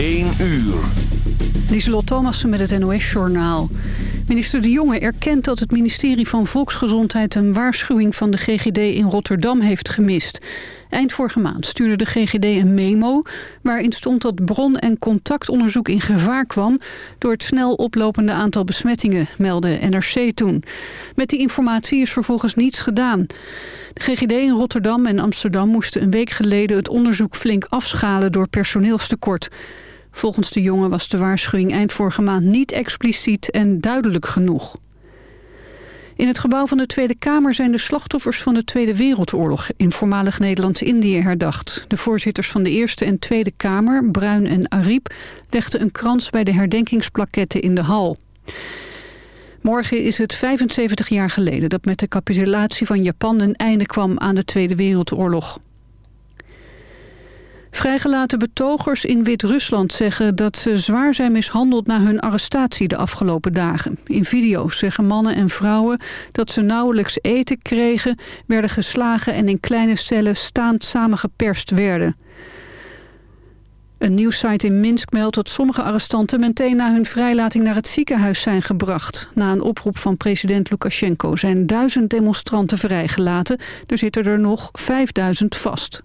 1 uur. Lieselot Thomassen met het NOS-journaal. Minister De Jonge erkent dat het ministerie van Volksgezondheid... een waarschuwing van de GGD in Rotterdam heeft gemist. Eind vorige maand stuurde de GGD een memo... waarin stond dat bron- en contactonderzoek in gevaar kwam... door het snel oplopende aantal besmettingen, meldde NRC toen. Met die informatie is vervolgens niets gedaan. De GGD in Rotterdam en Amsterdam moesten een week geleden... het onderzoek flink afschalen door personeelstekort... Volgens de jongen was de waarschuwing eind vorige maand niet expliciet en duidelijk genoeg. In het gebouw van de Tweede Kamer zijn de slachtoffers van de Tweede Wereldoorlog in voormalig Nederlands-Indië herdacht. De voorzitters van de Eerste en Tweede Kamer, Bruin en Ariep, legden een krans bij de herdenkingsplaketten in de hal. Morgen is het 75 jaar geleden dat met de capitulatie van Japan een einde kwam aan de Tweede Wereldoorlog. Vrijgelaten betogers in Wit-Rusland zeggen dat ze zwaar zijn mishandeld na hun arrestatie de afgelopen dagen. In video's zeggen mannen en vrouwen dat ze nauwelijks eten kregen, werden geslagen en in kleine cellen staand samengeperst werden. Een nieuwssite in Minsk meldt dat sommige arrestanten meteen na hun vrijlating naar het ziekenhuis zijn gebracht. Na een oproep van president Lukashenko zijn duizend demonstranten vrijgelaten. Er zitten er nog 5000 vast.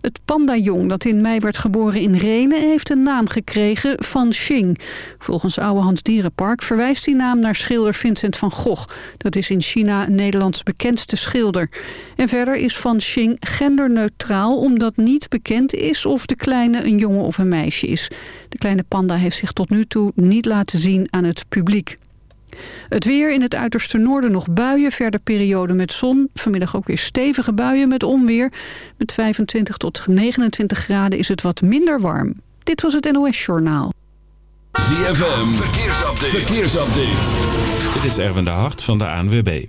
Het pandajong dat in mei werd geboren in Renen heeft een naam gekregen van Xing. Volgens Ouwehands Dierenpark verwijst die naam naar schilder Vincent van Gogh. Dat is in China Nederlands bekendste schilder. En verder is van Xing genderneutraal omdat niet bekend is of de kleine een jongen of een meisje is. De kleine panda heeft zich tot nu toe niet laten zien aan het publiek. Het weer in het uiterste noorden nog buien, verder periode met zon. Vanmiddag ook weer stevige buien met onweer. Met 25 tot 29 graden is het wat minder warm. Dit was het NOS Journaal. ZFM, verkeersupdate. verkeersupdate. Dit is Erwin de Hart van de ANWB.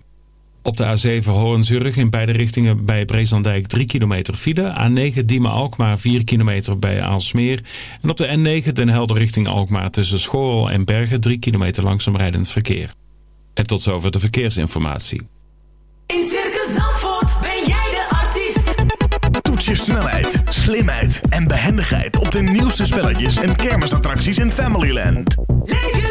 Op de A7 Hoornzurg in beide richtingen bij Breeslandijk 3 kilometer file. A9 Diemen-Alkmaar 4 kilometer bij Aalsmeer. En op de N9 Den Helder richting Alkmaar tussen Schoorl en Bergen 3 kilometer langzaam rijdend verkeer. En tot zover de verkeersinformatie. In Circus Zandvoort ben jij de artiest. Toets je snelheid, slimheid en behendigheid op de nieuwste spelletjes en kermisattracties in Familyland. Leef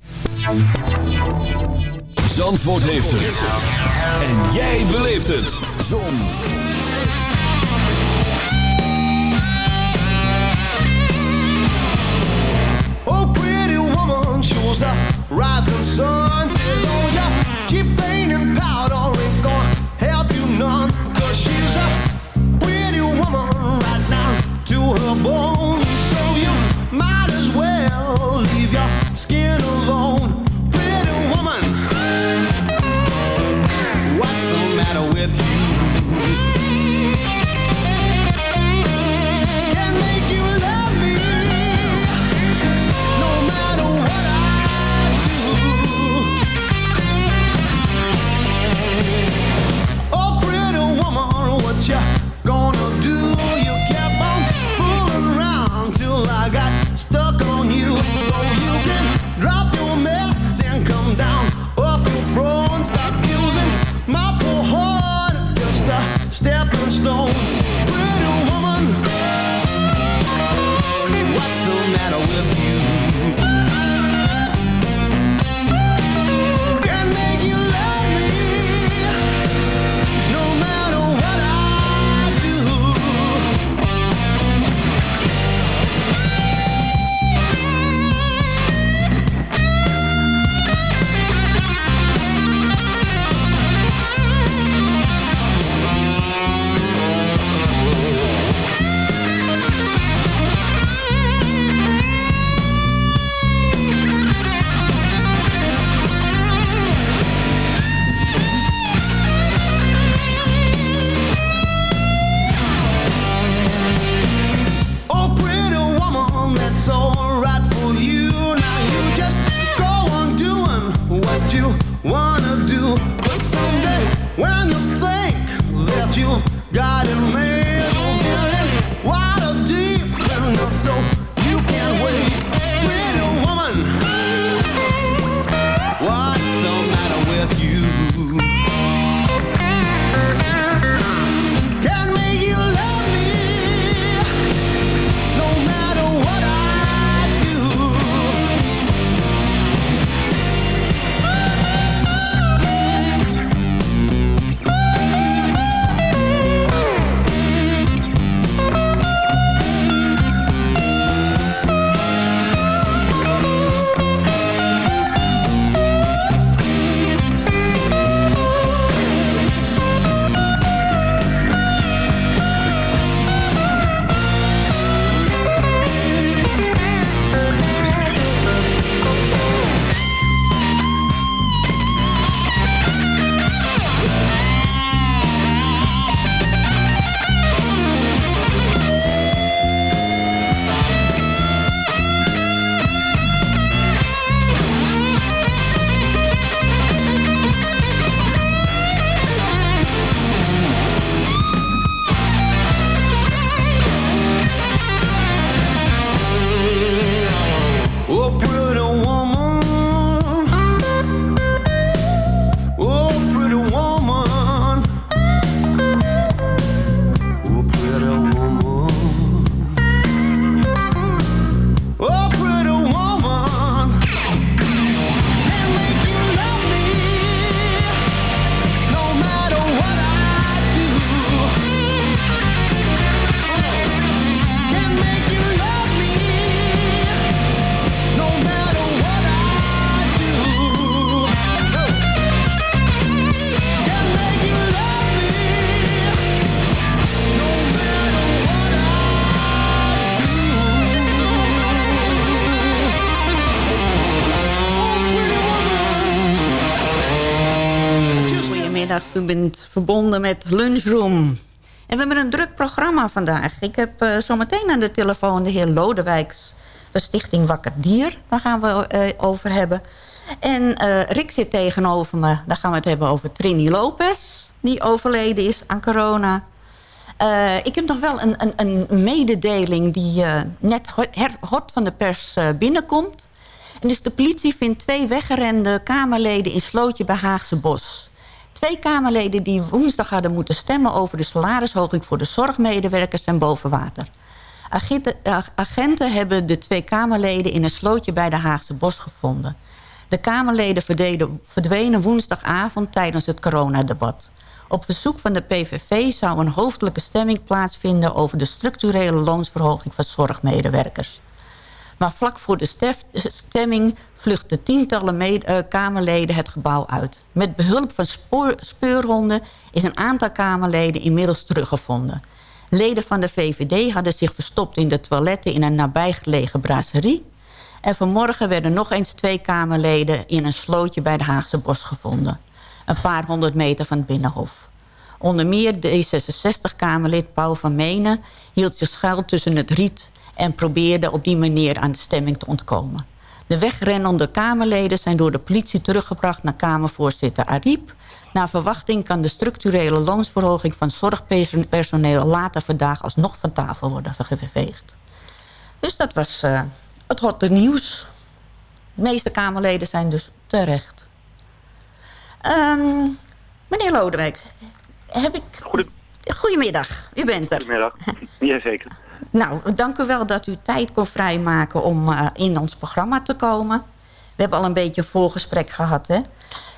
Zandvoort heeft het. En jij beleeft het. Zon. Oh, pretty woman shows the rising sun. Says, oh, yeah, cheap paint and powder ain't gonna help you none. Cause she's a pretty woman right now to her bone. Bent verbonden met Lunchroom. En we hebben een druk programma vandaag. Ik heb uh, zometeen aan de telefoon de heer Lodewijks... van Stichting Wakker Dier. Daar gaan we uh, over hebben. En uh, Rick zit tegenover me. Daar gaan we het hebben over Trini Lopez... die overleden is aan corona. ik heb nog wel een, een, een mededeling... die net hot van de pers binnenkomt... En dus de politie vindt twee weggerende Kamerleden in Slootje bij Haagse Bos. Twee Kamerleden die woensdag hadden moeten stemmen... over de salarishoging voor de zorgmedewerkers zijn boven water. Agenten, agenten hebben de twee Kamerleden in een slootje bij de Haagse Bos gevonden. De Kamerleden verdwenen woensdagavond tijdens het coronadebat. Op verzoek van de PVV zou een hoofdelijke stemming plaatsvinden... over de structurele loonsverhoging van zorgmedewerkers. Maar vlak voor de stemming vluchtten tientallen uh, Kamerleden het gebouw uit. Met behulp van spoor, speurhonden is een aantal Kamerleden inmiddels teruggevonden. Leden van de VVD hadden zich verstopt in de toiletten in een nabijgelegen brasserie. En vanmorgen werden nog eens twee Kamerleden in een slootje bij de Haagse Bos gevonden. Een paar honderd meter van het Binnenhof. Onder meer D66-Kamerlid Paul van Menen hield zich schuil tussen het riet en probeerde op die manier aan de stemming te ontkomen. De wegrennende Kamerleden zijn door de politie teruggebracht naar Kamervoorzitter Ariep. Naar verwachting kan de structurele loonsverhoging van zorgpersoneel later vandaag alsnog van tafel worden geveegd. Dus dat was uh, het hotte nieuws. De meeste Kamerleden zijn dus terecht. Um, meneer Lodewijk, heb ik... Goedem Goedemiddag, u bent er. Goedemiddag, jazeker. Nou, dank u wel dat u tijd kon vrijmaken om uh, in ons programma te komen. We hebben al een beetje een voorgesprek gehad, hè?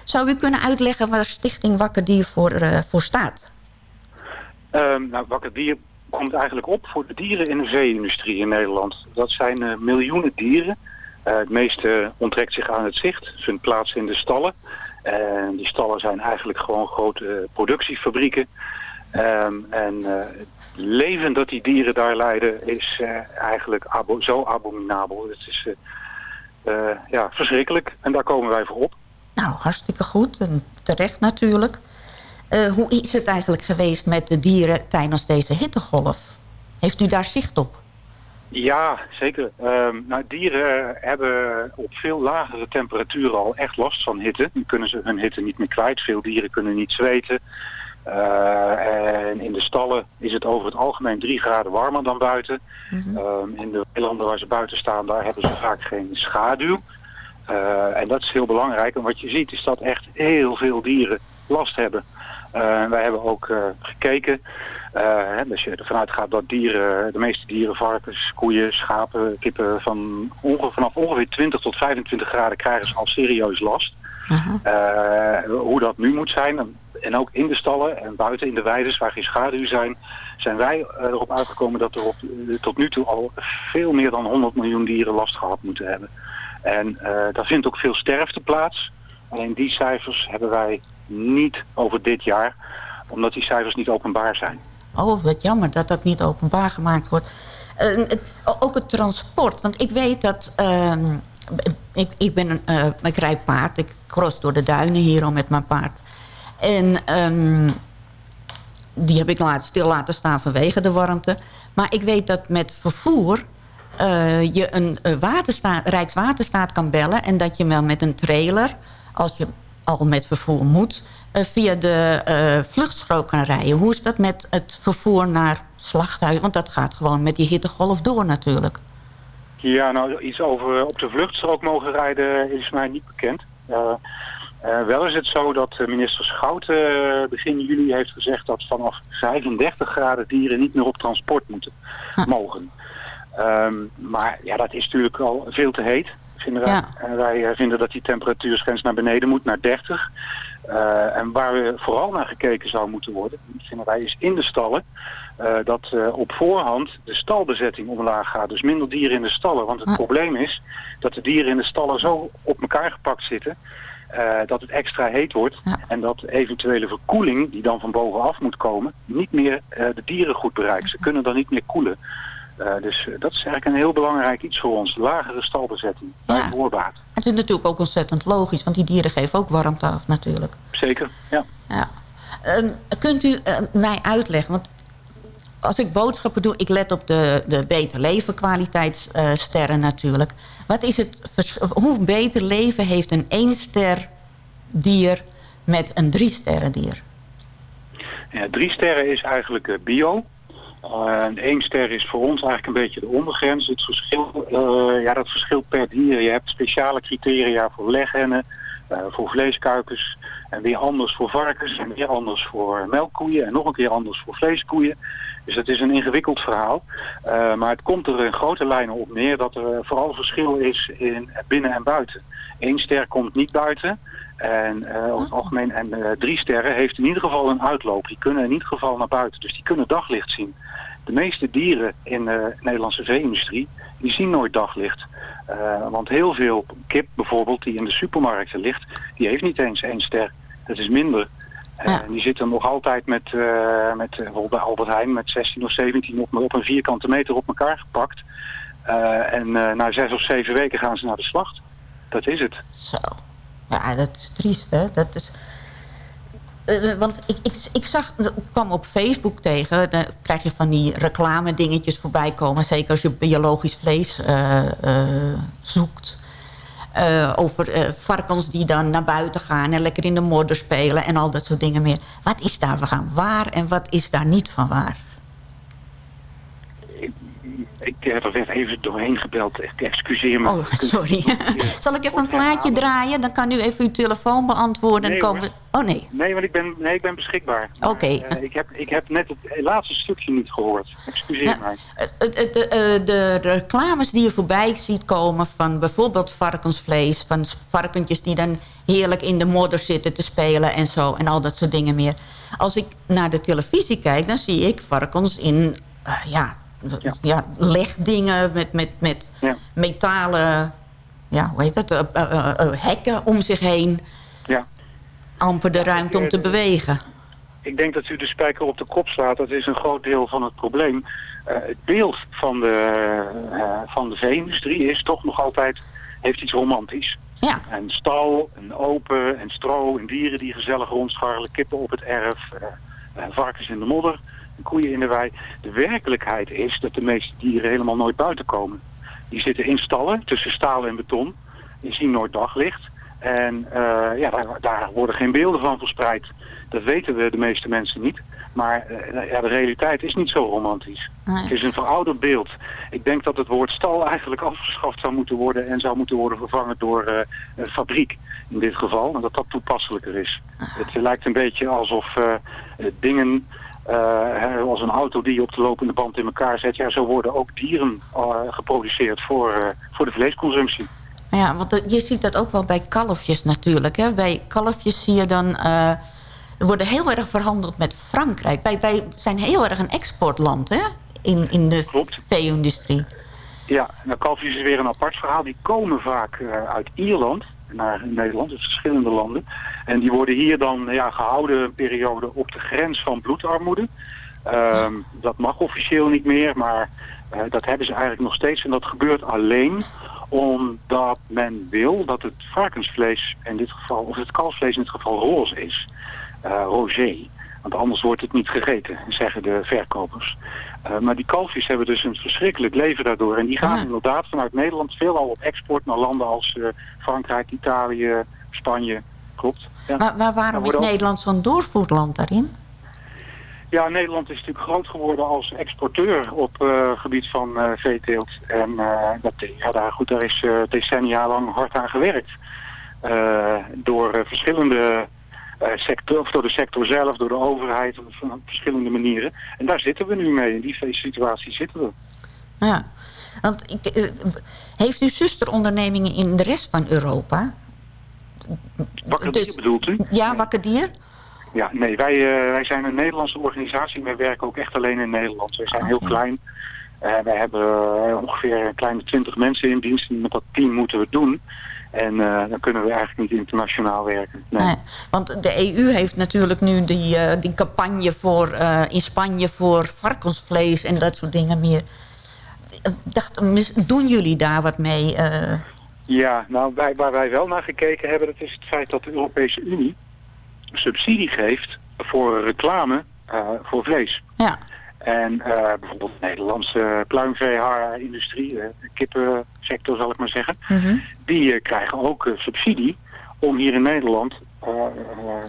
Zou u kunnen uitleggen waar Stichting Wakker Dier voor, uh, voor staat? Um, nou, Wakker Dier komt eigenlijk op voor de dieren in de vee-industrie in Nederland. Dat zijn uh, miljoenen dieren. het meeste onttrekt zich aan het zicht, vindt plaats in de stallen. En die stallen zijn eigenlijk gewoon grote productiefabrieken. Um, en leven dat die dieren daar lijden is uh, eigenlijk abo zo abominabel. Het is uh, ja, verschrikkelijk en daar komen wij voor op. Nou, hartstikke goed en terecht natuurlijk. hoe is het eigenlijk geweest met de dieren tijdens deze hittegolf? Heeft u daar zicht op? Ja, zeker. Um, nou, dieren hebben op veel lagere temperaturen al echt last van hitte. Nu kunnen ze hun hitte niet meer kwijt. Veel dieren kunnen niet zweten. Uh, en in de stallen is het over het algemeen drie graden warmer dan buiten. Mm -hmm. in de eilanden waar ze buiten staan, daar hebben ze vaak geen schaduw. Uh, en dat is heel belangrijk. En wat je ziet is dat echt heel veel dieren last hebben. Uh, wij hebben ook gekeken, hè, als je ervan uitgaat dat dieren, de meeste dieren, varkens, koeien, schapen, kippen, van onge vanaf ongeveer 20 tot 25 graden krijgen ze al serieus last. Uh, hoe dat nu moet zijn, en ook in de stallen en buiten in de weides waar geen schaduw zijn, zijn wij erop uitgekomen dat er op, tot nu toe al veel meer dan 100 miljoen dieren last gehad moeten hebben. En uh, daar vindt ook veel sterfte plaats. Alleen die cijfers hebben wij niet over dit jaar, omdat die cijfers niet openbaar zijn. Oh, wat jammer dat dat niet openbaar gemaakt wordt. Uh, het, ook het transport, want ik weet dat... Uh, ik, ik, ben een, uh, ik rijd paard, ik cross door de duinen hier al met mijn paard. En um, die heb ik laten, stil laten staan vanwege de warmte. Maar ik weet dat met vervoer uh, je een waterstaat, Rijkswaterstaat kan bellen... en dat je wel met een trailer, als je al met vervoer moet... Via de uh, kan rijden. Hoe is dat met het vervoer naar slachthuis? Want dat gaat gewoon met die hittegolf door natuurlijk. Ja, nou iets over op de vluchtstrook mogen rijden is mij niet bekend. Uh, uh, wel is het zo dat minister Schout uh, begin juli heeft gezegd dat vanaf 35 graden dieren niet meer op transport moeten mogen. Um, maar ja, dat is natuurlijk al veel te heet. Vinden wij. Ja. Uh, wij vinden dat die temperatuursgrens naar beneden moet, naar 30. en waar we vooral naar gekeken zou moeten worden, vinden wij, is in de stallen. Dat op voorhand de stalbezetting omlaag gaat. Dus minder dieren in de stallen. Want het probleem is dat de dieren in de stallen zo op elkaar gepakt zitten uh, dat het extra heet wordt. Ja. En dat eventuele verkoeling, die dan van bovenaf moet komen, niet meer de dieren goed bereikt. Ze kunnen dan niet meer koelen. Uh, dus dat is eigenlijk een heel belangrijk iets voor ons. Lagere stalbezetting bij ja. voorbaat. Het is natuurlijk ook ontzettend logisch, want die dieren geven ook warmte af natuurlijk. Zeker, ja. ja. Ehm, kunt u eh, mij uitleggen, want als ik boodschappen doe... ik let op de, de beter leven kwaliteitssterren natuurlijk. Wat is het hoe beter leven heeft een één ster dier met een drie sterren dier? Ja, drie sterren is eigenlijk eh, bio. En één ster is voor ons eigenlijk een beetje de ondergrens. Het verschil, eh, ja, dat verschilt per dier. Je hebt speciale criteria voor leghennen, voor vleeskuikens. En weer anders voor varkens en weer anders voor melkkoeien. En nog een keer anders voor vleeskoeien. Dus het is een ingewikkeld verhaal. Eh, maar het komt er in grote lijnen op neer dat er vooral verschil is in binnen en buiten. Eén ster komt niet buiten. En eh, over het algemeen, en eh, drie sterren heeft in ieder geval een uitloop. Die kunnen in ieder geval naar buiten. Dus die kunnen daglicht zien. De meeste dieren in de Nederlandse vee-industrie, die zien nooit daglicht. Want heel veel kip bijvoorbeeld, die in de supermarkten ligt, die heeft niet eens één ster. Dat is minder. En die zitten nog altijd met, eh, met eh, bijvoorbeeld bij Albert Heijn met 16 of 17 op, op een vierkante meter op elkaar gepakt. Eh, en eh, na zes of zeven weken gaan ze naar de slacht. Dat is het. Zo. Ja, dat is triest, hè? Dat is... Eh, want ik, ik, ik zag, ik kwam op Facebook tegen, dan krijg je van die reclame dingetjes voorbij komen. Zeker als je biologisch vlees eh, eh, zoekt. Eh, over eh, varkens die dan naar buiten gaan en lekker in de modder spelen en al dat soort dingen meer. Wat is daar van waar en wat is daar niet van waar? Ik heb er werd even doorheen gebeld. Excuseer me. Oh, sorry. Zal ik even een plaatje draaien? Dan kan u even uw telefoon beantwoorden. en Nee, komen. Oh nee. Nee, want ik ben, nee, ik ben beschikbaar. Oké. eh, ik, heb, ik heb net het laatste stukje niet gehoord. Excuseer mij. Het, het, het, de, eh, de reclames die je voorbij ziet komen van bijvoorbeeld varkensvlees... van varkentjes die dan heerlijk in de modder zitten te spelen en zo... en al dat soort dingen meer. Als ik naar de televisie kijk, dan zie ik varkens in... eh, ja, ja. legdingen met, met, met metalen... Ja, hoe heet dat? eh, eh, eh, hekken om zich heen. Ja. Amper de ruimte om te bewegen. Ik denk dat u de spijker op de kop slaat. Dat is een groot deel van het probleem. Het beeld van de, van de vee-industrie is toch nog altijd... heeft iets romantisch. Ja. En stal, en open, en stro, en dieren die gezellig rondscharrelen... kippen op het erf, eh, varkens in de modder, koeien in de wei. De werkelijkheid is dat de meeste dieren helemaal nooit buiten komen. Die zitten in stallen tussen staal en beton. Die zien nooit daglicht. En eh, ja, daar, daar worden geen beelden van verspreid. Dat weten we de meeste mensen niet. Maar eh, ja, de realiteit is niet zo romantisch. Het is een verouderd beeld. Ik denk dat het woord stal eigenlijk afgeschaft zou moeten worden... en zou moeten worden vervangen door eh, een fabriek in dit geval. En dat dat toepasselijker is. Het lijkt een beetje alsof dingen... eh, als een auto die je op de lopende band in elkaar zet... ja, zo worden ook dieren eh, geproduceerd voor, eh, voor de vleesconsumptie. Ja, want je ziet dat ook wel bij kalfjes natuurlijk. Hè? Bij kalfjes zie je dan... er worden heel erg verhandeld met Frankrijk. Wij, wij zijn heel erg een exportland hè? In, in de vee-industrie. Ja, nou kalfjes is weer een apart verhaal. Die komen vaak uit Ierland naar Nederland, dus verschillende landen. En die worden hier dan ja, gehouden periode op de grens van bloedarmoede. Ehm, dat mag officieel niet meer, maar eh, dat hebben ze eigenlijk nog steeds. En dat gebeurt alleen omdat men wil dat het varkensvlees in dit geval, of het kalfsvlees in dit geval roze is. Eh rosé. Want anders wordt het niet gegeten, zeggen de verkopers. Eh, maar die kalfjes hebben dus een verschrikkelijk leven daardoor. En die gaan inderdaad vanuit Nederland veelal op export naar landen als eh, Frankrijk, Italië, Spanje. Klopt. Ja. Maar, maar waarom Daar is Nederland zo'n doorvoerland daarin? Ja, Nederland is natuurlijk groot geworden als exporteur op eh, gebied van eh veeteelt. En dat, ja, daar, goed, daar is decennia lang hard aan gewerkt. Door verschillende sector, of door de sector zelf, door de overheid, op van verschillende manieren. En daar zitten we nu mee. In die situatie zitten we. Ja, want ik, eh, heeft u zusterondernemingen in de rest van Europa? Wakker Dus- bedoelt u? Ja, wakker dier? Ja, nee, wij, eh, wij zijn een Nederlandse organisatie. Wij werken ook echt alleen in Nederland. Wij zijn heel klein. Eh, wij hebben eh, ongeveer een kleine twintig mensen in dienst. En met dat team moeten we doen. En eh, dan kunnen we eigenlijk niet internationaal werken. Nee. Nee, want de EU heeft natuurlijk nu die, eh, die campagne voor, eh, in Spanje voor varkensvlees en dat soort dingen meer. Dacht, doen jullie daar wat mee? Ja, nou, wij, waar wij wel naar gekeken hebben, dat is het feit dat de Europese Unie subsidie geeft voor reclame voor vlees. Ja. En eh, bijvoorbeeld de Nederlandse pluimveehaarindustrie, eh, de kippensector zal ik maar zeggen, Mhm. die eh, krijgen ook eh, subsidie om hier in Nederland eh, eh,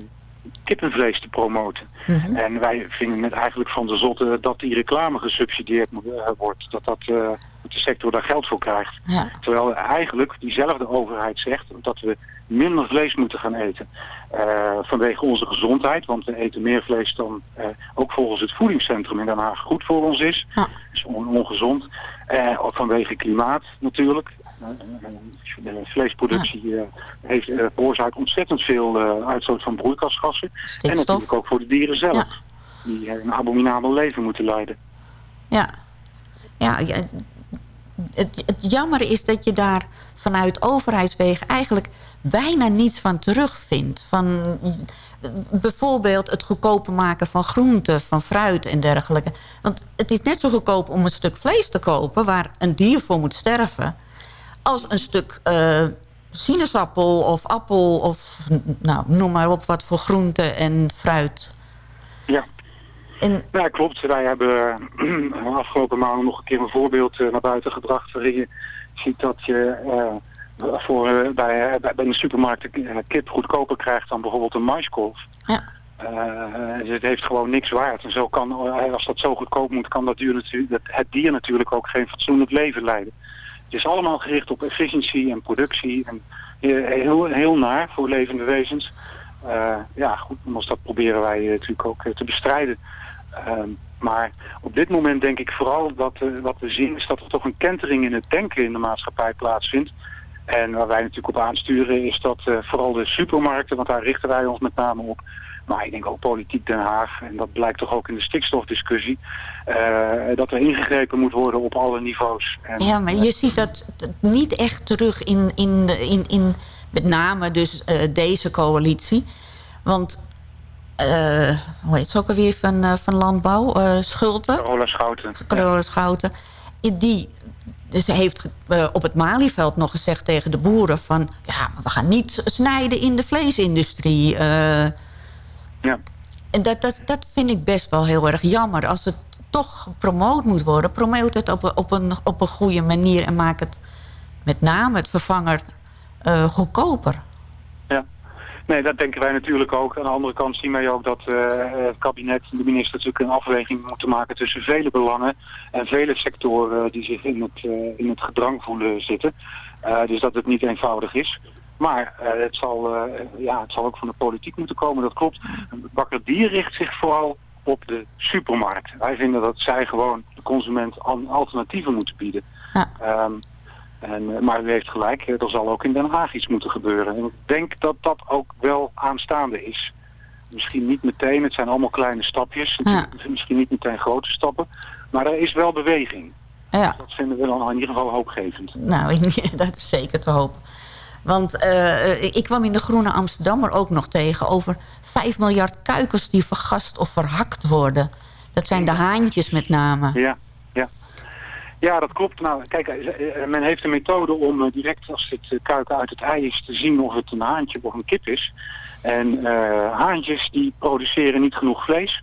kippenvlees te promoten. Mhm. En wij vinden het eigenlijk van de zotte dat die reclame gesubsidieerd eh, wordt. Dat, dat, eh, dat de sector daar geld voor krijgt. Ja. Terwijl eigenlijk diezelfde overheid zegt dat we minder vlees moeten gaan eten. Eh, vanwege onze gezondheid, want we eten meer vlees dan eh, ook volgens het voedingscentrum in Den Haag goed voor ons is. Ja. is on- ongezond. Ook vanwege klimaat natuurlijk. De vleesproductie heeft, veroorzaakt ontzettend veel uitstoot van broeikasgassen. En natuurlijk ook voor de dieren zelf. Ja. Die een abominabel leven moeten leiden. Ja, ja, het, jammer is dat je daar vanuit overheidswegen eigenlijk bijna niets van terugvindt. Van bijvoorbeeld het goedkoper maken van groenten, van fruit en dergelijke. Want het is net zo goedkoop om een stuk vlees te kopen... waar een dier voor moet sterven... als een stuk eh, sinaasappel of appel of nou, noem maar op wat voor groenten en fruit. Ja. En Ja, klopt. Wij hebben eh, afgelopen maanden nog een keer een voorbeeld eh, naar buiten gebracht... waarin je ziet dat je eh, voor, bij, bij bij een supermarkt eh, kip goedkoper krijgt dan bijvoorbeeld een maiskolf. Ja. Dus het heeft gewoon niks waard. En zo kan, als dat zo goedkoop moet, kan dat dier natuurlijk, dat, het dier natuurlijk ook geen fatsoenlijk leven leiden. Het is allemaal gericht op efficiëntie en productie. En heel, heel naar voor levende wezens. Ja, goed, nogmaals, dat proberen wij natuurlijk ook te bestrijden. Ehm, maar op dit moment denk ik vooral dat eh, wat we zien is dat er toch een kentering in het denken in de maatschappij plaatsvindt. En waar wij natuurlijk op aansturen is dat eh, vooral de supermarkten, want daar richten wij ons met name op. Maar ik denk ook politiek Den Haag, en dat blijkt toch ook in de stikstofdiscussie, eh, dat er ingegrepen moet worden op alle niveaus. En, Ja, maar je ziet dat niet echt terug in, in, in, in met name dus deze coalitie. Want, eh hoe heet ze ook alweer van, eh, van landbouw? Eh Schulte, Carola Schouten. Carola Schouten. Die dus heeft op het Malieveld nog gezegd tegen de boeren van... ja, maar we gaan niet snijden in de vleesindustrie. Ja. En dat, dat, dat vind ik best wel heel erg jammer. Als het toch gepromoot moet worden... promoot het op, een- op, een, op een goede manier... en maak het met name het vervanger goedkoper. Nee, dat denken wij natuurlijk ook. Aan de andere kant zien wij ook dat eh, het kabinet en de minister natuurlijk een afweging moeten maken tussen vele belangen en vele sectoren die zich in het, eh, in het gedrang voelen zitten. Eh, dus dat het niet eenvoudig is. Maar het, zal, ja, het zal ook van de politiek moeten komen, dat klopt. Bakker Dier richt zich vooral op de supermarkt. Wij vinden dat zij gewoon de consument al- alternatieven moeten bieden. Ja. Ehm, en, eh, maar u heeft gelijk, eh, er zal ook in Den Haag iets moeten gebeuren. En ik denk dat dat ook wel aanstaande is. Misschien niet meteen, het zijn allemaal kleine stapjes. Ja. Misschien niet meteen grote stappen. Maar er is wel beweging. Ja. Dat vinden we dan in ieder geval hoopgevend. Nou, dat is zeker te hopen. Want eh, ik kwam in de Groene Amsterdammer ook nog tegen... over 5 miljard kuikens die vergast of verhakt worden. Dat zijn de haantjes met name. Ja, ja. Ja, dat klopt. Nou, kijk, eh, eh, men heeft een methode om eh, direct als het kuiken uit het ei is te zien of het een haantje of een kip is. En haantjes die produceren niet genoeg vlees.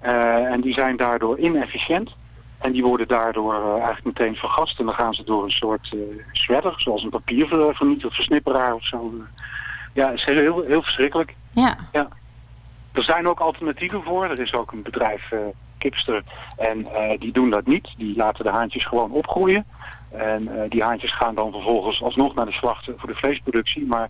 En die zijn daardoor inefficiënt. En die worden daardoor eigenlijk meteen vergast. En dan gaan ze door een soort shredder, zoals een papiervernieter, versnipperaar of zo. Ja, is heel, heel, heel verschrikkelijk. Ja, Er zijn ook alternatieven voor. Er is ook een bedrijf, Kipster, en eh, die doen dat niet. Die laten de haantjes gewoon opgroeien. En eh, die haantjes gaan dan vervolgens alsnog naar de slachten voor de vleesproductie. Maar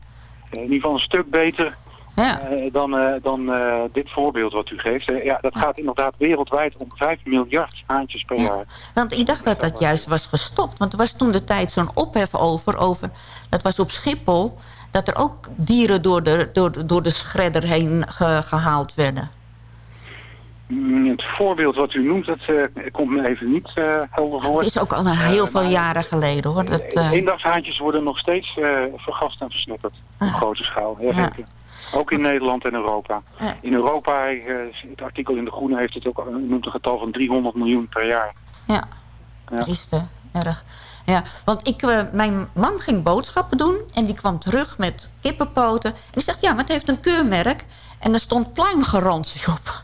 eh, in ieder geval een stuk beter ja. dan, dan dit voorbeeld wat u geeft. Ja, dat gaat inderdaad wereldwijd om 5 miljard haantjes per Ja. jaar. Want ik dacht dat dat juist was gestopt. Want er was toen de tijd zo'n ophef over, over... dat was op Schiphol... dat er ook dieren door de, door, de- door de schredder heen ge- gehaald werden. Het voorbeeld wat u noemt, dat eh, komt me even niet eh, helder voor. Het is ook al een heel Eh, veel jaren geleden, hoor. Dat, eh, Eendagshaantjes worden nog steeds eh, vergast en versnipperd op grote schaal. Ja. Ook in Nederland en Europa. Ja. In Europa, eh, het artikel in De Groene heeft het ook, eh, noemt een getal van 300 miljoen per jaar. ja, Ja. trieste. erg. Ja, want ik, eh, mijn man ging boodschappen doen en die kwam terug met kippenpoten. En ik zeg, ja, maar het heeft een keurmerk. En er stond pluimgarantie op.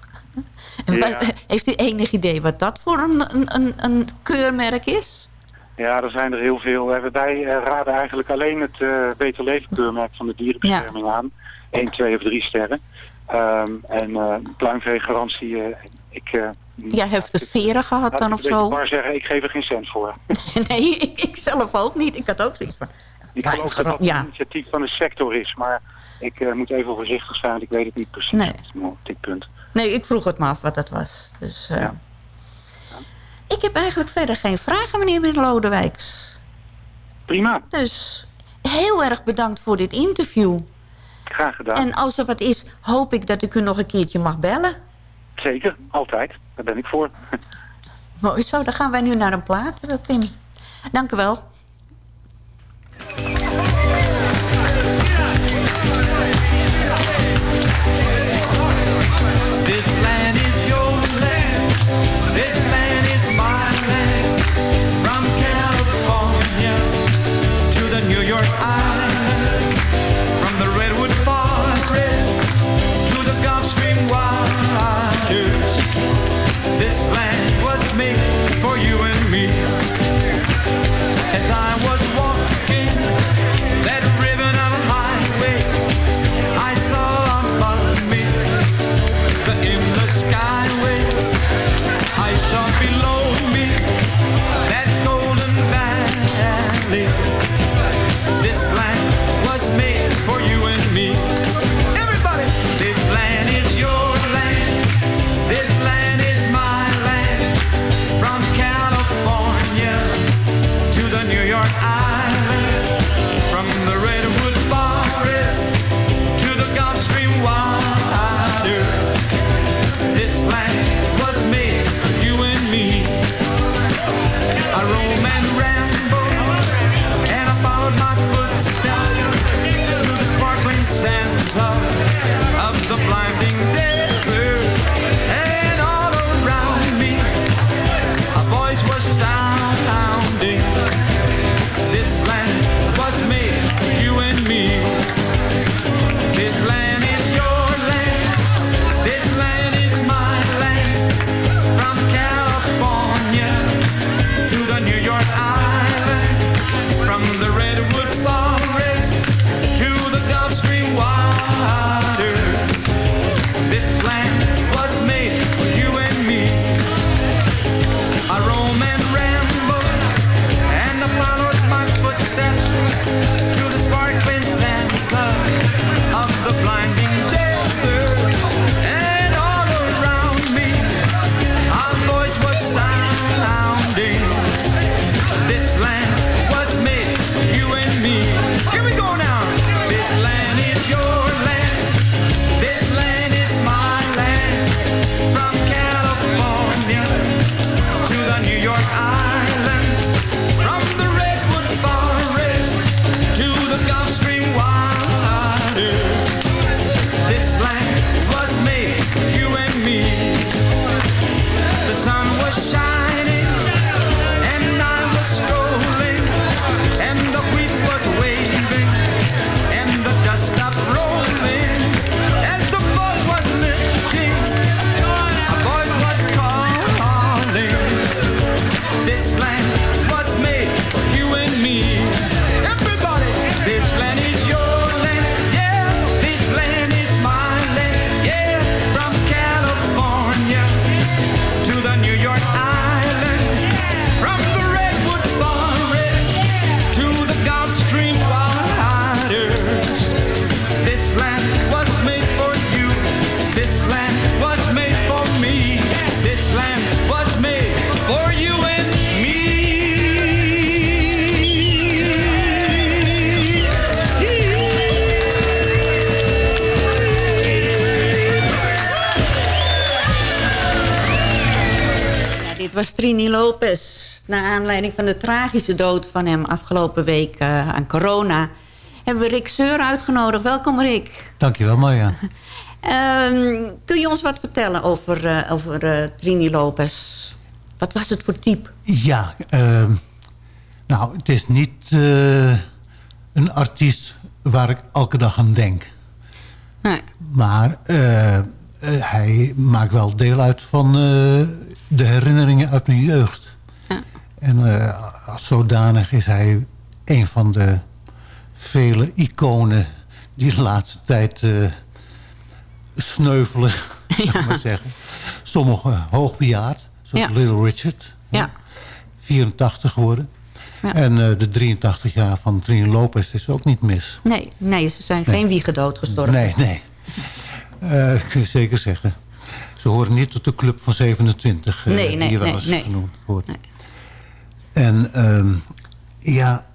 En Ja. wat- heeft u enig idee wat dat voor een, een, een, keurmerk is? Ja, er zijn er heel veel. Eh, Wij eh, raden eigenlijk alleen het eh Beter Leven keurmerk van de dierenbescherming aan. 1, 2 of 3 sterren. Ehm, en eh pluimveegarantie, ik... Jij heeft het veren gehad dan ik of zo? bar zeggen, ik geef er geen cent voor. Nee, ik, ik zelf ook niet. Ik had ook zoiets van... Ik geloof dat dat Ja. een initiatief van de sector is, maar ik eh, moet even voorzichtig zijn, want ik weet het niet precies Nee. op dit punt. Nee, ik vroeg het me af wat dat was. Dus, eh, Ja. Ik heb eigenlijk verder geen vragen, meneer Meneer Lodewijks. Prima, Dus heel erg bedankt voor dit interview. graag gedaan. En als er wat is, hoop ik dat ik u nog een keertje mag bellen. Zeker, altijd. Daar ben ik voor. Mooi zo, dan gaan wij nu naar een plaat, eh, Pim. Dank u wel. Was Trini Lopez. Naar aanleiding van de tragische dood van hem afgelopen week eh, aan corona... hebben we Rick Seur uitgenodigd. Welkom Rick. Dankjewel, Marja. Ehm, kun je ons wat vertellen over, eh, over eh, Trini Lopez? Wat was het voor type? Ja, ehm, Nou, het is niet een artiest waar ik elke dag aan denk. Nee. Maar hij maakt wel deel uit van de herinneringen uit mijn jeugd. Ja. En eh, als zodanig is hij een van de vele iconen die de laatste tijd eh, sneuvelen, zou ik maar zeggen. Sommigen hoogbejaard, zoals Ja. Little Richard, Ja. 84 geworden. Ja. En eh, de 83 jaar van Trini Lopez is ook niet mis. Nee, nee, ze zijn Nee. geen wiegedood gestorven. Nee, nee. Eh, kun je zeker zeggen. Ze horen niet tot de club van 27, eh, Nee, nee, die je wel eens nee. genoemd wordt. Nee. En ehm, ja,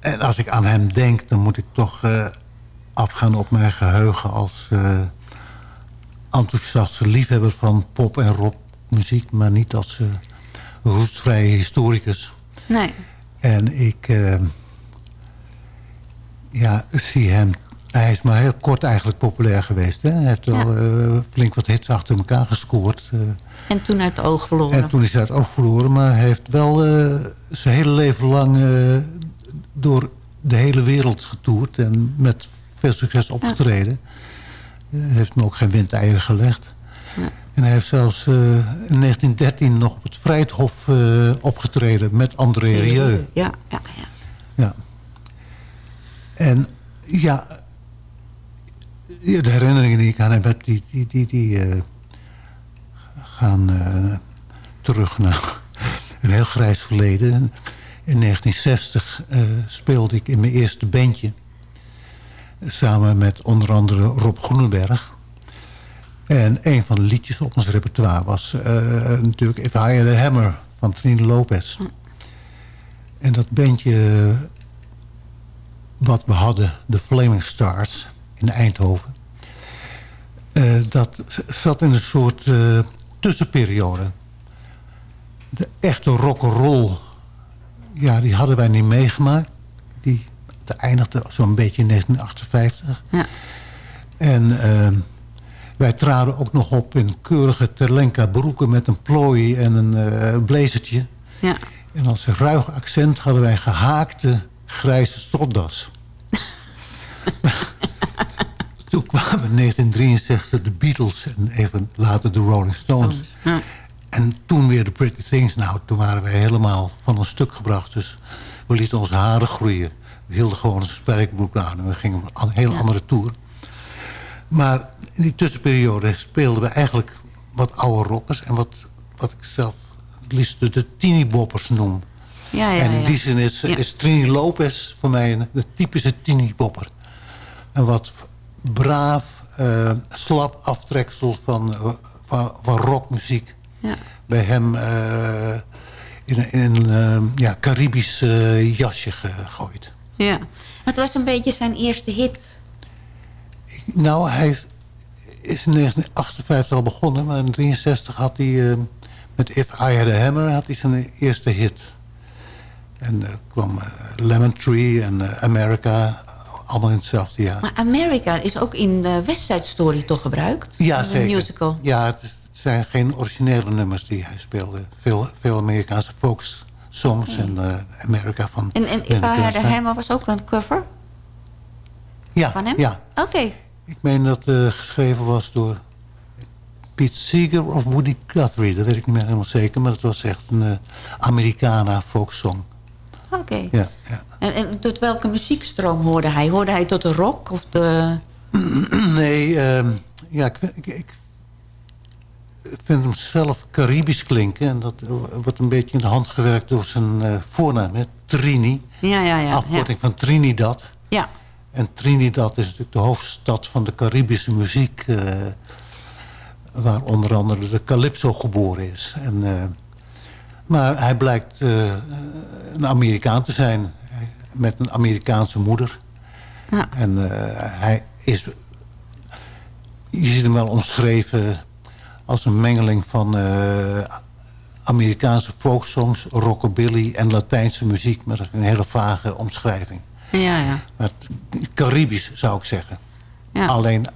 en als ik aan hem denk, dan moet ik toch eh, afgaan op mijn geheugen als eh enthousiaste liefhebber van pop en rockmuziek, maar niet als eh roestvrije historicus. Nee. En ik eh, ja, zie hem... Hij is maar heel kort eigenlijk populair geweest. Hè? Hij heeft wel eh, flink wat hits achter elkaar gescoord. eh. En toen uit het oog verloren. en toen is hij het oog verloren. Maar hij heeft wel eh, zijn hele leven lang door de hele wereld getoerd. En met veel succes opgetreden. Hij heeft me ook geen windeieren gelegd. Ja. En hij heeft zelfs in 1913 nog op het Vrijthof opgetreden met André Rieu. Ja, ja, ja. Ja. En ja, ja, de herinneringen die ik aan hem heb, die, die, die, die eh, gaan eh, terug naar een heel grijs verleden. In 1960 eh, speelde ik in mijn eerste bandje. Samen met onder andere Rob Groenenberg. En een van de liedjes op ons repertoire was natuurlijk If I Had a Hammer van Trini Lopez. En dat bandje wat we hadden, de Flaming Stars in Eindhoven... eh, dat zat in een soort eh, tussenperiode. De echte rock'n'roll, ja, die hadden wij niet meegemaakt. Die dat eindigde zo'n beetje in 1958. Ja. En eh, wij traden ook nog op in keurige Terlenka broeken met een plooi en een eh blazertje. ja. En als ruig accent hadden wij gehaakte grijze stropdas. Toen kwamen in 1963 de Beatles en even later de Rolling Stones. Ja. En toen weer de Pretty Things. Nou, toen waren wij helemaal van ons stuk gebracht. Dus we lieten onze haren groeien. We hielden gewoon een spijkerbroek aan en we gingen op een heel andere tour. Maar in die tussenperiode speelden we eigenlijk wat oude rockers... en wat, wat ik zelf het liefst de, de teenie-boppers noem. Ja, ja, en in die zin is, is Trini Lopez voor mij een, de typische teenie-bopper. Een wat braaf, eh, slap aftreksel van, van, van rockmuziek. Ja. Bij hem eh, in, een- in een eh, ja, Caribisch eh, jasje gegooid. ja. Het was een beetje zijn eerste hit. Nou, hij is- in 1958 al begonnen, maar in 1963 had hij eh, met If I Had a Hammer had hij zijn eerste hit. En er kwam Lemon Tree en America, allemaal in hetzelfde jaar. Maar America is ook in uh, West Side Story toch gebruikt? ja, In de zeker. musical. Ja, het, zijn geen originele nummers die hij speelde. Veel, veel Amerikaanse folks songs en eh, America van... En, en If I Had. Hammer was ook een cover ja, van hem? Ja, Oké. Ik meen dat het geschreven was door Pete Seeger of Woody Guthrie. Dat weet ik niet meer helemaal zeker. Maar het was echt een eh, Americana folksong. Oké. Ja, ja. En, en tot welke muziekstroom hoorde hij? Hoorde hij tot de rock of de... nee, ehm, ja, ik, vind- ik, ik vind hem zelf Caribisch klinken. En dat wordt een beetje in de hand gewerkt door zijn eh, voornaam. Hè? Trini. Ja, ja, ja. afkorting van Trinidad. Ja. En Trinidad is natuurlijk de hoofdstad van de Caribische muziek. eh, waar onder andere de Calypso geboren is. En, eh, maar hij blijkt eh, een Amerikaan te zijn. Met een Amerikaanse moeder. Ja. En eh, hij is... Je ziet hem wel omschreven als een mengeling van... eh, Amerikaanse folksongs, rockabilly en Latijnse muziek. Maar dat is een hele vage omschrijving. Ja, ja. Maar Caribisch zou ik zeggen. Ja. Alleen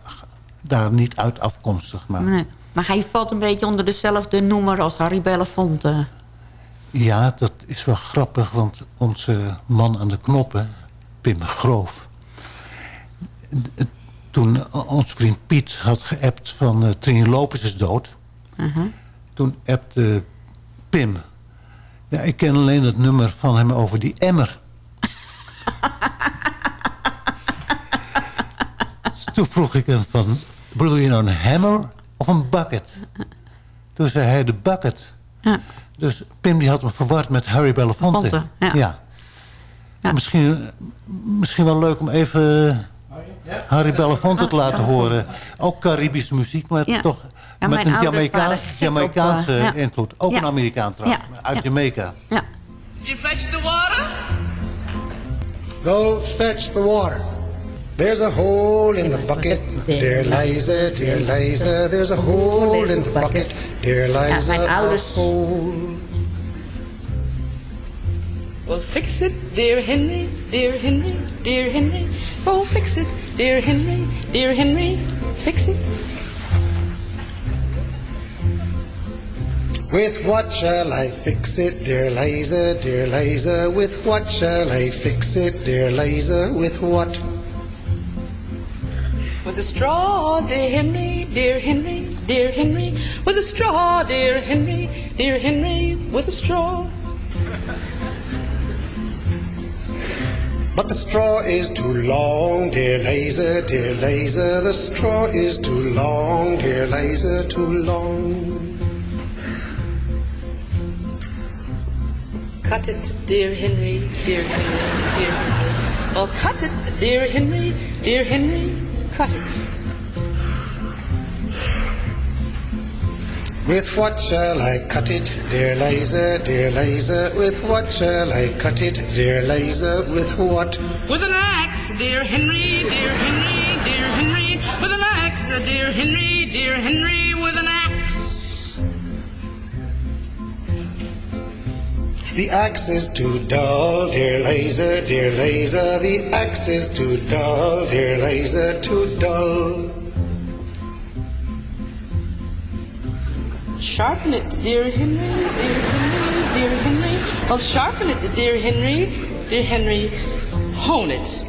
daar niet uit afkomstig. Maar Nee. Maar hij valt een beetje onder dezelfde noemer als Harry Belafonte. Ja, dat is wel grappig, want onze man aan de knoppen, Pim Groof... toen onze vriend Piet had geappt van uh, Trini Lopez is dood... toen appte Pim... Ja, ik ken alleen het nummer van hem over die emmer. Dus toen vroeg ik hem van... bedoel je nou een hammer of een bucket? Toen zei hij de bucket. Ja. Dus Pim die had hem verward met Harry Belafonte. Belafonte, ja. Misschien, misschien wel leuk om even Harry Belafonte te laten horen. Ook Caribische muziek, maar Ja. toch Ja, met een Jamaica op, Jamaicaanse eh, ja. invloed. Ook Ja. een Amerikaan trouwens, Ja. uit Ja. Jamaica. Ja. You fetch the water? Go fetch the water. There's a hole in the bucket, dear Liza, dear Liza. There's a hole in the bucket, dear Liza. mijn ouders- a hole. Well, fix it, dear Henry, dear Henry, dear Henry. Oh, fix it, dear Henry, dear Henry. Fix it. With what shall I fix it, dear Liza, dear Liza? With what shall I fix it, dear Liza? With what? With a straw, dear Henry, dear Henry, dear Henry. With a straw, dear Henry, dear Henry. With a straw. But the straw is too long, dear Liza, dear Liza. The straw is too long, dear Liza, too long. Cut it, dear Henry, dear Henry, dear Henry. Oh, cut it, dear Henry, dear Henry. Cut it. With what shall I cut it, dear Liza, dear Liza? With what shall I cut it, dear Liza? With what? With an axe, dear Henry, dear Henry, dear Henry. With an axe, dear Henry, dear Henry. The axe is too dull, dear Liza, dear Liza. The axe is too dull, dear Liza, too dull. Sharpen it, dear Henry, dear Henry, dear Henry. Well, sharpen it, dear Henry, dear Henry. Hone it.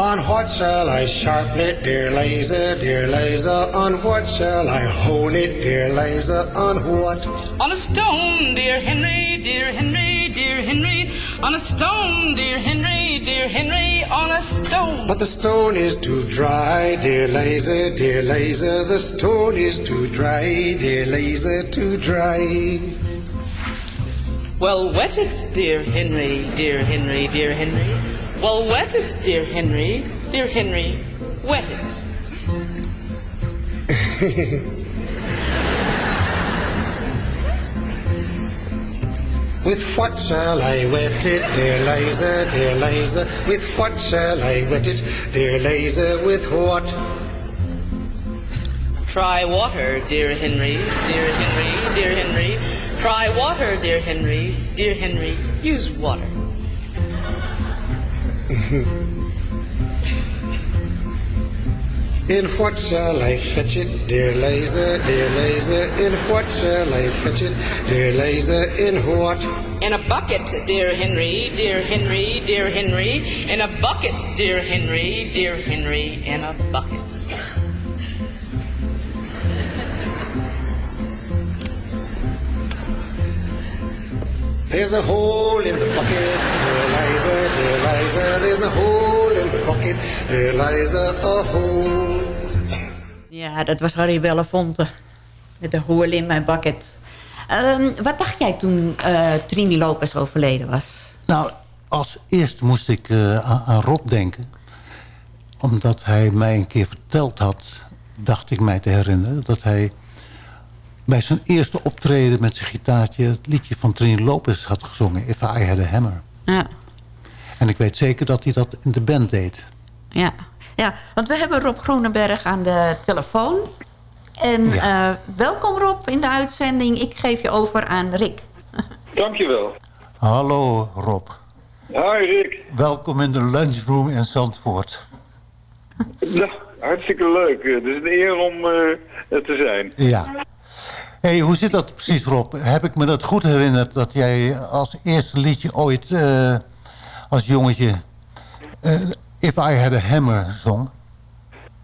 On what shall I sharpen it, dear laser, dear laser? On what shall I hone it, dear laser? On what? On a stone, dear Henry, dear Henry, dear Henry. On a stone, dear Henry, dear Henry. On a stone. But the stone is too dry, dear laser, dear laser. The stone is too dry, dear laser, too dry. Well, wet it, dear Henry, dear Henry, dear Henry. Well, wet it, dear Henry, dear Henry. Wet it. With what shall I wet it, dear Liza, dear Liza? With what shall I wet it, dear Liza? With what? Try water, dear Henry, dear Henry, dear Henry. Try water, dear Henry, dear Henry. Use water. In what shall I fetch it, dear Liza, dear Liza? In what shall I fetch it, dear Liza? In what? In a bucket, dear Henry, dear Henry, dear Henry. In a bucket, dear Henry, dear Henry. In a bucket. There's a hole in the bucket, dear Liza, dear Liza. There's a hole in the bucket, dear Liza, a hole. Ja, dat was Harry Belafonte. Met de hoorn in mijn bucket. Ehm, wat dacht jij toen eh, Trini Lopez overleden was? Nou, als eerst moest ik eh, aan, aan Rob denken. Omdat hij mij een keer verteld had, dacht ik mij te herinneren... dat hij bij zijn eerste optreden met zijn gitaartje... het liedje van Trini Lopez had gezongen, If I Had a Hammer. Ja, En ik weet zeker dat hij dat in de band deed. ja. ja want we hebben Rob Groenenberg aan de telefoon. En eh, welkom Rob in de uitzending. Ik geef je over aan Rick. Dankjewel. Hallo Rob. Hi Rick. Welkom in de lunchroom in Zandvoort. Nou, hartstikke leuk. Het is een eer om eh, er te zijn. Ja. Hey, hoe zit dat precies, Rob? Heb ik me dat goed herinnerd dat jij als eerste liedje ooit eh, als jongetje eh, If I Had a Hammer zong?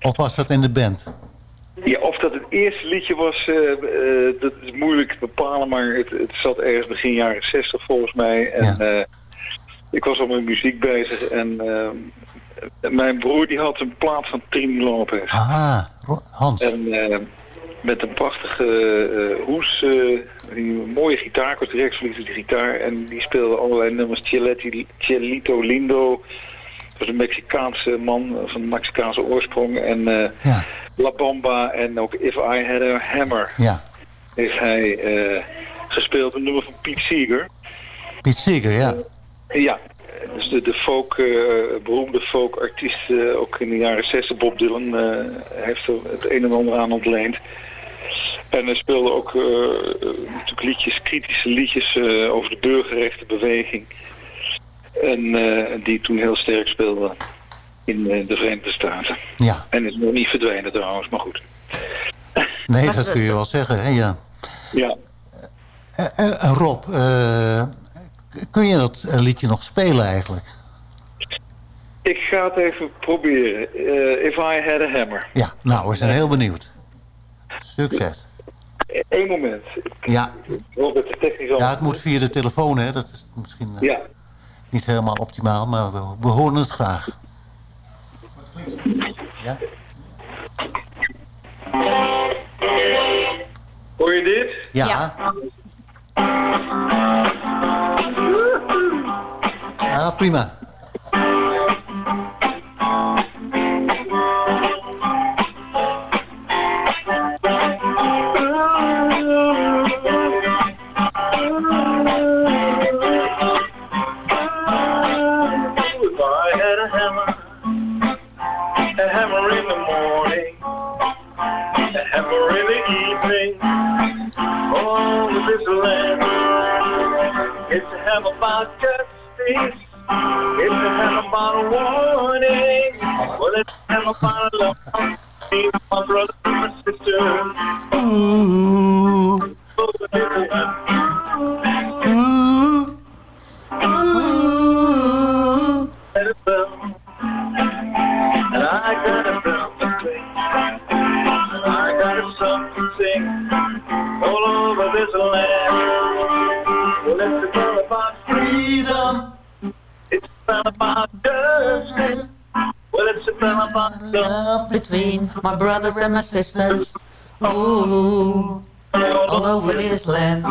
Of was dat in de band? Ja, of dat het eerste liedje was, eh, dat is moeilijk te bepalen, maar het, het zat ergens begin jaren 60 volgens mij. En ik was al met muziek bezig en mijn broer die had een plaat van Trini Lopez. Ah, Hans. En met een prachtige eh, hoes, eh, die een mooie gitaar, ik was direct verliefd op die gitaar. En die speelde allerlei nummers, Chielito Lindo. Dat was een Mexicaanse man eh, van Mexicaanse oorsprong. En eh, La Bamba en ook If I Had a Hammer Ja, heeft hij eh, gespeeld. Een nummer van Pete Seeger. Piet Seeger, ja. Ja, dus de, de folk, eh, beroemde folkartiest, eh, ook in de jaren 60, Bob Dylan, eh, heeft er het een en ander aan ontleend. En hij speelde ook natuurlijk liedjes, kritische liedjes eh, over de burgerrechtenbeweging. En eh, die toen heel sterk speelde in de Verenigde Staten. Ja. En is nog niet verdwenen trouwens, maar goed. Nee, dat kun je wel zeggen, hè, ja. Ja. En, Rob, eh, k- kun je dat eh, liedje nog spelen eigenlijk? Ik ga het even proberen. Eh, If I Had a Hammer. Ja, nou, we zijn heel benieuwd. Succes. Eén moment. Ja, de technisch ja het moet via de telefoon, hè. Dat is misschien eh, Ja. niet helemaal optimaal, maar we, we horen het graag. Ja? Hoor je dit? Ja. Ja, Ah, prima. If I had a hammer, a hammer in the morning, a hammer in the evening, it's a hammer about a warning, well, it's a a love. My brothers and my sisters. Ooh, all over this land.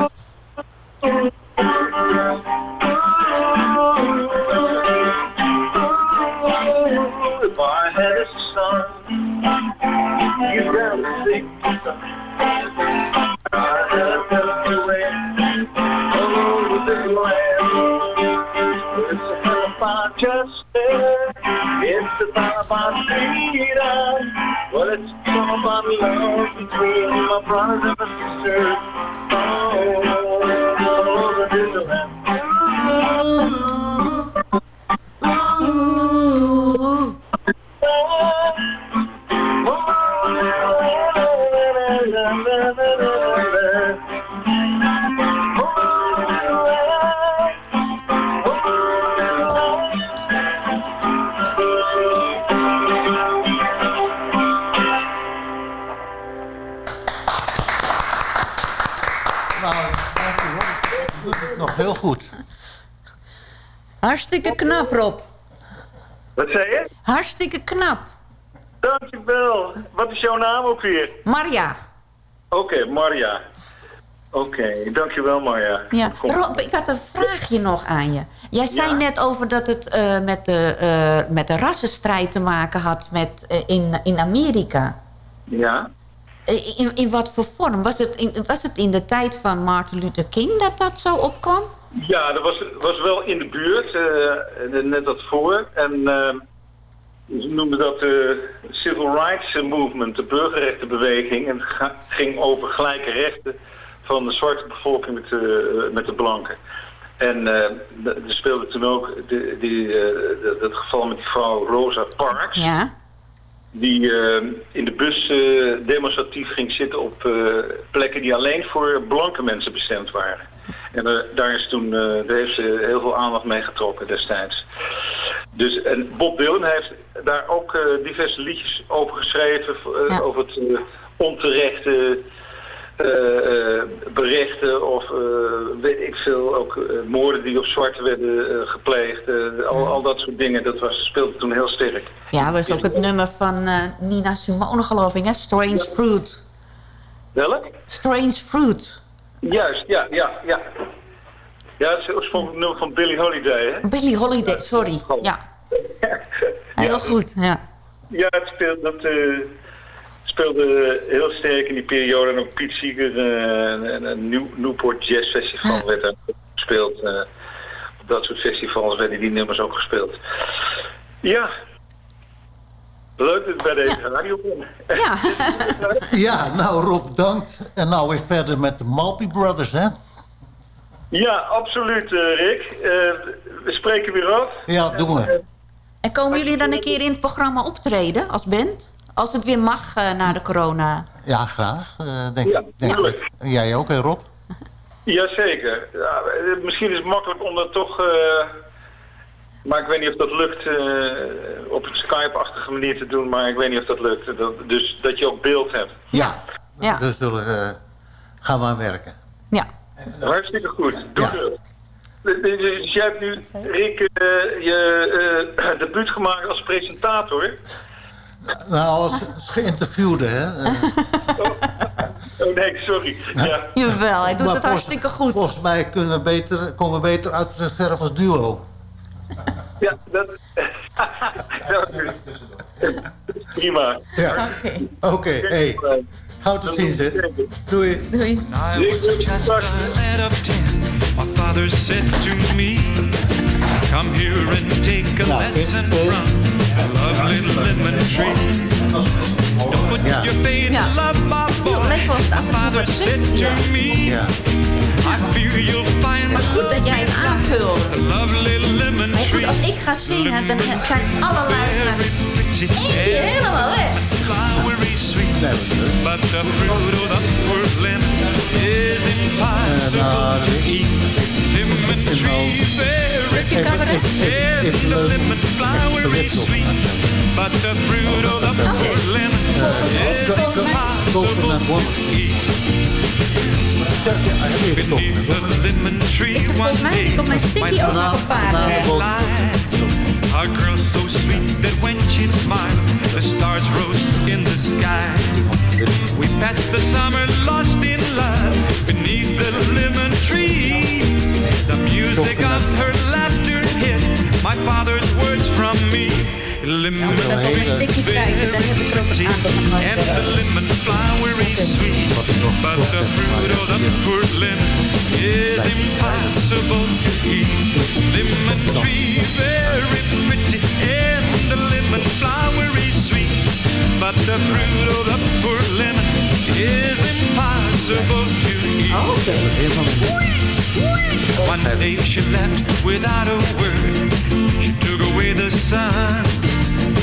Nou, doet het nog heel goed. Hartstikke knap, Rob. Wat zei je? Hartstikke knap. Dankjewel. Wat is jouw naam ook weer? Marja. Oké, Marja. Oké, dankjewel Marja. Ja. Rob, ik had een vraagje nog aan je. Jij zei net over dat het eh, met, de, eh, met de rassenstrijd te maken had met, eh, in, in Amerika. Ja? Eh, In, in wat voor vorm? Was het, in, was het in de tijd van Martin Luther King dat dat zo opkwam? Ja, dat was, was wel in de buurt, eh, net dat voor. En eh, ze noemden dat de Civil Rights Movement, de burgerrechtenbeweging. En het ging over gelijke rechten van de zwarte bevolking met de, met de blanken. En eh, er speelde toen ook de, die, eh, dat- dat geval met die vrouw Rosa Parks. Ja. Die eh, in de bus eh, demonstratief ging zitten op eh, plekken die alleen voor blanke mensen bestemd waren. En daar, is toen, daar heeft ze heel veel aandacht mee getrokken destijds. Dus, en Bob Dylan heeft daar ook diverse liedjes over geschreven, over het onterechte eh, eh, berichten of eh, weet ik veel, ook moorden die op zwarte werden gepleegd. al, al dat soort dingen, dat was, speelde toen heel sterk. Ja, dat was ook het nummer van Nina Simone, geloof ik, hè? Strange Fruit. Welk? Strange Fruit. Juist, ja, ja, ja. Ja, het is oorspronkelijk nummer van Billie Holiday, hè? Billie Holiday, sorry. Ja. Heel goed, ja. Ja, het speelde, dat speelde heel sterk in die periode. En ook Piet Seeger eh, en een New, Newport Jazz Festival werd daar gespeeld. eh, op dat soort festivals werden die nummers ook gespeeld. Ja. Leuk dat ik bij deze radio ben. Ja. Ja, nou Rob, dankt. En nou weer verder met de Malpi Brothers, hè? Ja, absoluut, eh, Rick. Eh, we spreken weer af. Ja, doen we. En komen jullie dan een keer in het programma optreden als band? Als het weer mag eh, na de corona. Ja, graag. eh, denk ik. Denk ik. Jij ook, hè Rob? Jazeker. Ja, eh, misschien is het makkelijk om dat toch... eh, maar ik weet niet of dat lukt eh, op een Skype-achtige manier te doen. Maar ik weet niet of dat lukt. Dat, dus dat je ook beeld hebt. Ja. Ja. Dus zullen, eh, gaan we aan werken. Ja. Hartstikke goed. Doe het. Dus jij hebt nu, Rick, je eh debuut gemaakt als presentator. Nou, als, als geïnterviewde, hè? Eh, Oh nee, sorry. Ja. Jawel, hij doet maar het volgens- hartstikke goed. Volgens mij kunnen we beter, komen we beter uit de verf als duo. Ja, dat... dat Prima. Ja. Oké, hey. Hou tot ziens, hè. Doei. Doei. I was just a lad of ten. My father said to me, Come here and take a lesson from a lovely lemon tree. Put your faith Ja. in love, my boy. Father said to me, Ja. I fear you'll find Maar goed dat jij het aanvulde. Maar goed, als ik ga zingen, dan zijn alle luisteraars Pretty één keer helemaal weg. flowery sweet. But the fruit of the is impossible to eat. Lemon tree very Heb je cabaret? and the lemon flowery sweet. But the fruit of the poor lemon is impossible to eat. Beneath the lemon tree one Volgens mij day, komt mijn sticky ook nog een paar. eh, a girl so sweet that when she smiled, the stars rose in the sky. We passed the summer lost in love beneath the lemon tree. Lemon Als we dan toch een sticky krijgen, dan heb ik er ook een aantal van nooit and the lemon flowery sweet. But the fruit of the poor lemon is impossible to eat. Lemon tree very pretty and the lemon flowery sweet. But the fruit of the poor lemon is impossible to eat. One day she left without a word. She took away the sun.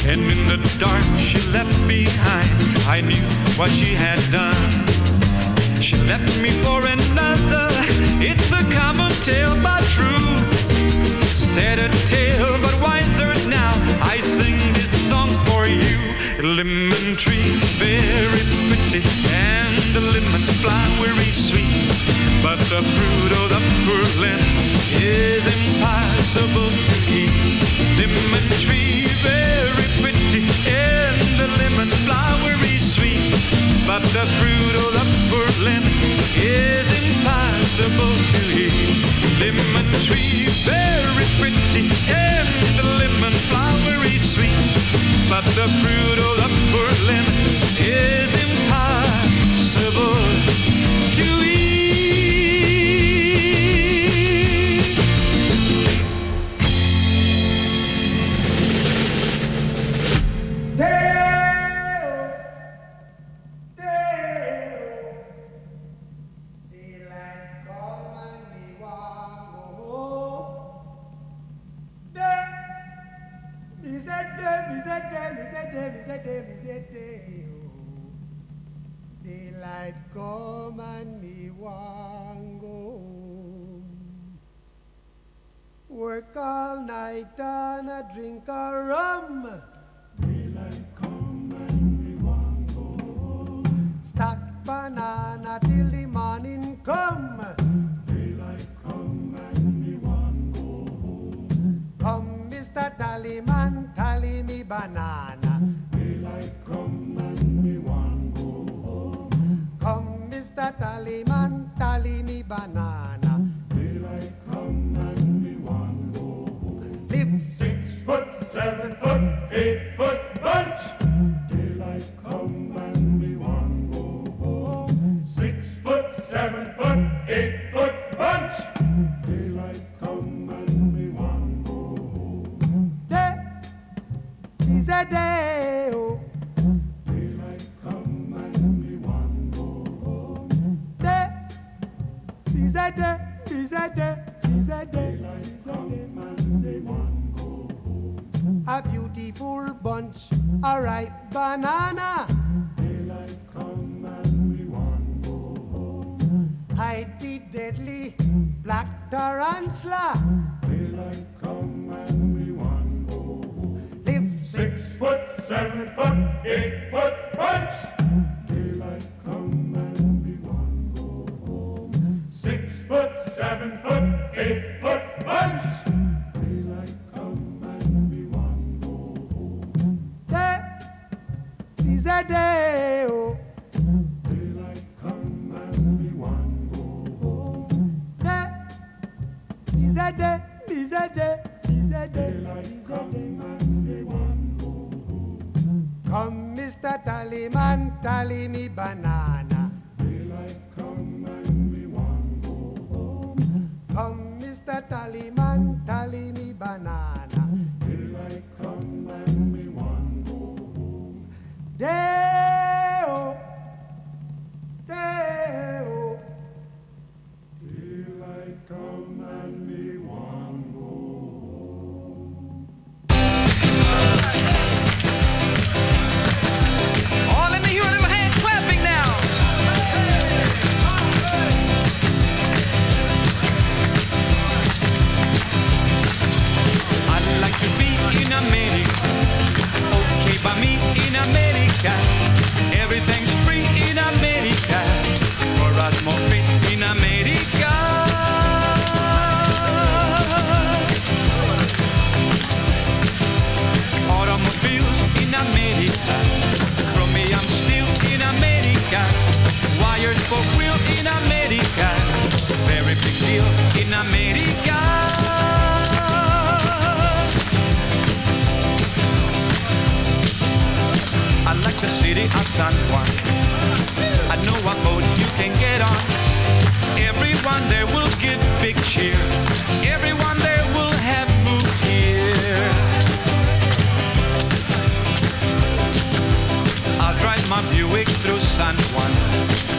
And in the dark she left behind, I knew what she had done. She left me for another. It's a common tale, but true. Said a tale, but wiser now. I sing this song for you. Lemon tree, very pretty, and the lemon flowery sweet. But the fruit of the poor lemon is impossible to eat. Lemon tree, very pretty, and the lemon flowery sweet. But the fruit of the poor lemon is impossible to eat. Lemon tree, very pretty, and the lemon flowery sweet. But the fruit of the poor lemon is impossible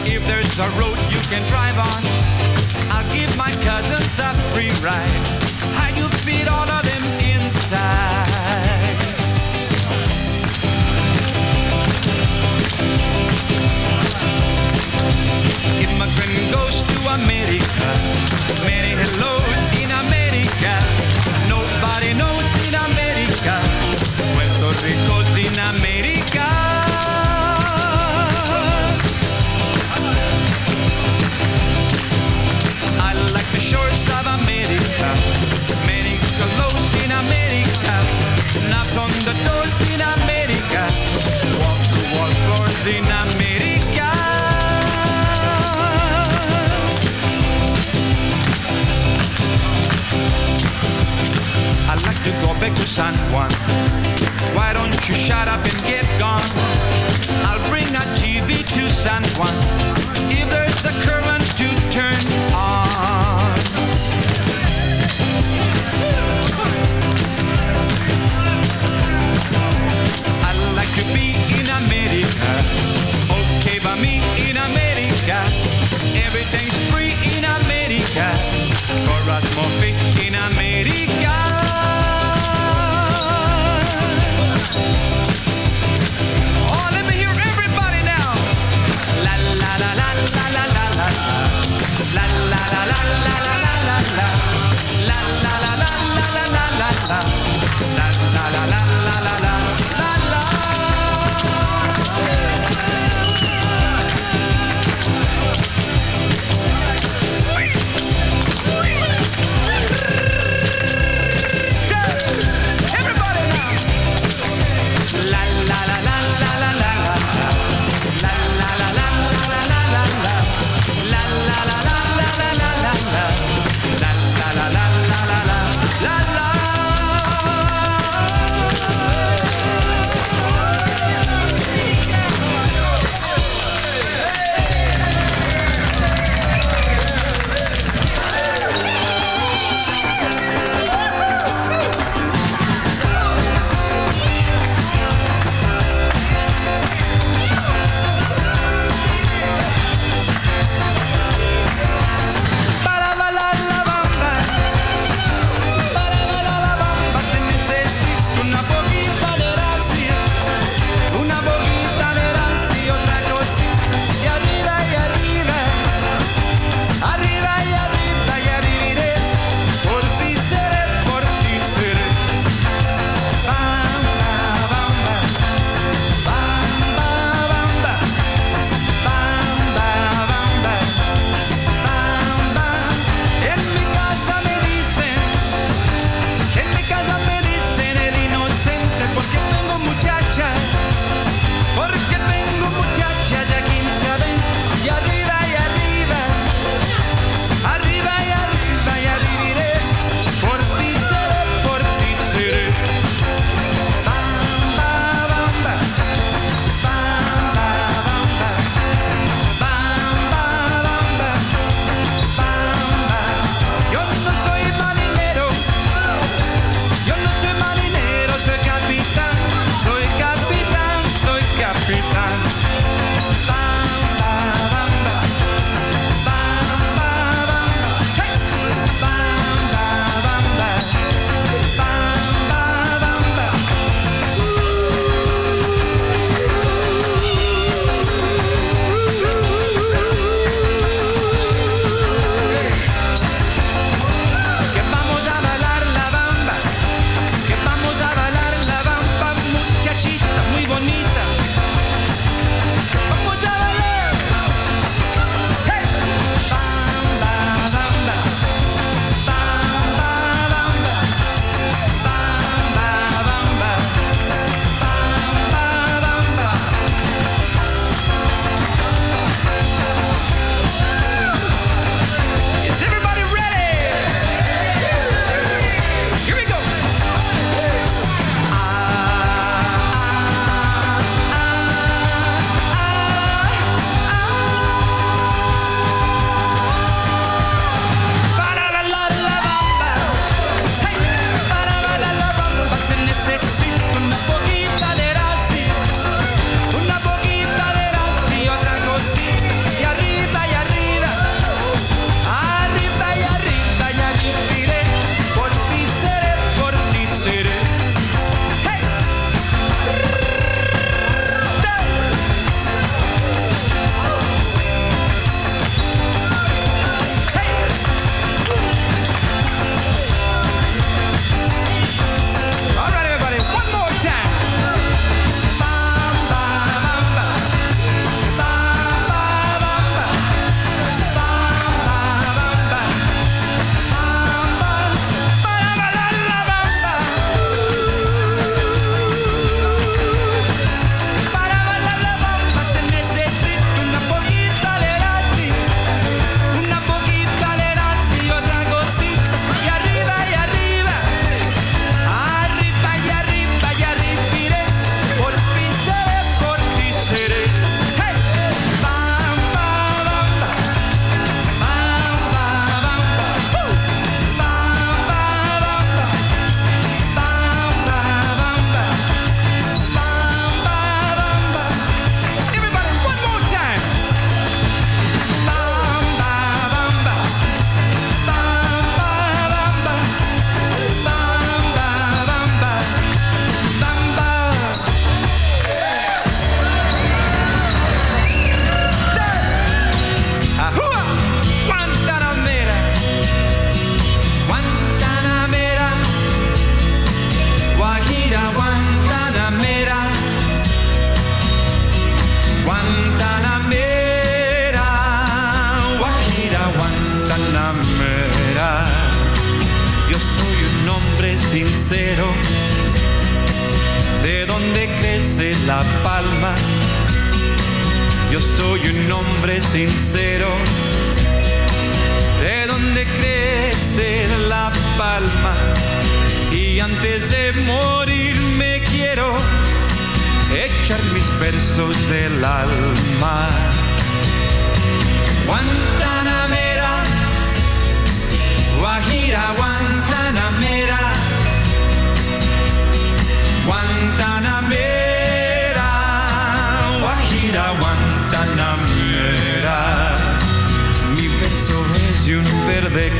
If there's a road you can drive on, I'll give my cousins a free ride. back to San Juan. Why don't you shut up and get gone? I'll bring a TV to San Juan. If there's a current to turn on. I'd like to be in America. Okay by me in America. Everything's free in America. For us more in America.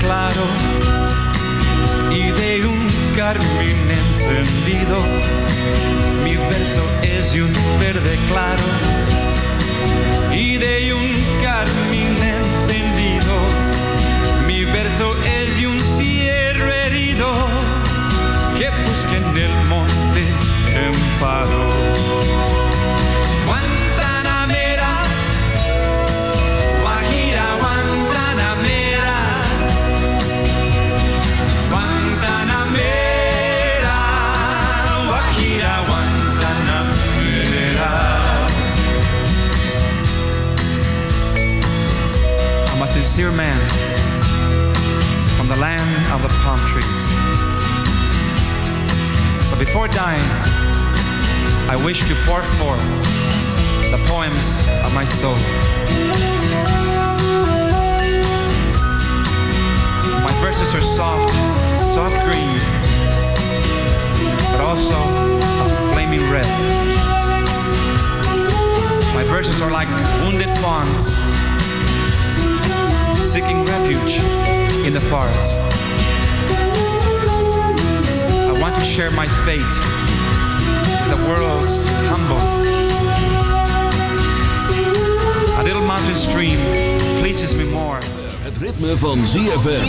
Claro y de un carmín encendido. Mi verso es de un verde claro y de un carmín encendido. Mi verso es de un cierro herido que busca en el monte amparo. Guantanamera, sincere man from the land of the palm trees. But before dying, I wish to pour forth the poems of my soul. My verses are soft, soft green, but also a flaming red. My verses are like wounded fawns seeking refuge in the forest. I want to share my fate with the world's humble. A little mountain stream pleases me more. Het ritme van ZFM.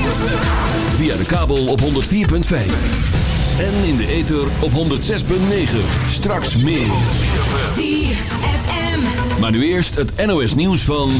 Via de kabel op 104.5. En in de ether op 106.9. Straks meer. ZFM. Maar nu eerst het NOS nieuws van...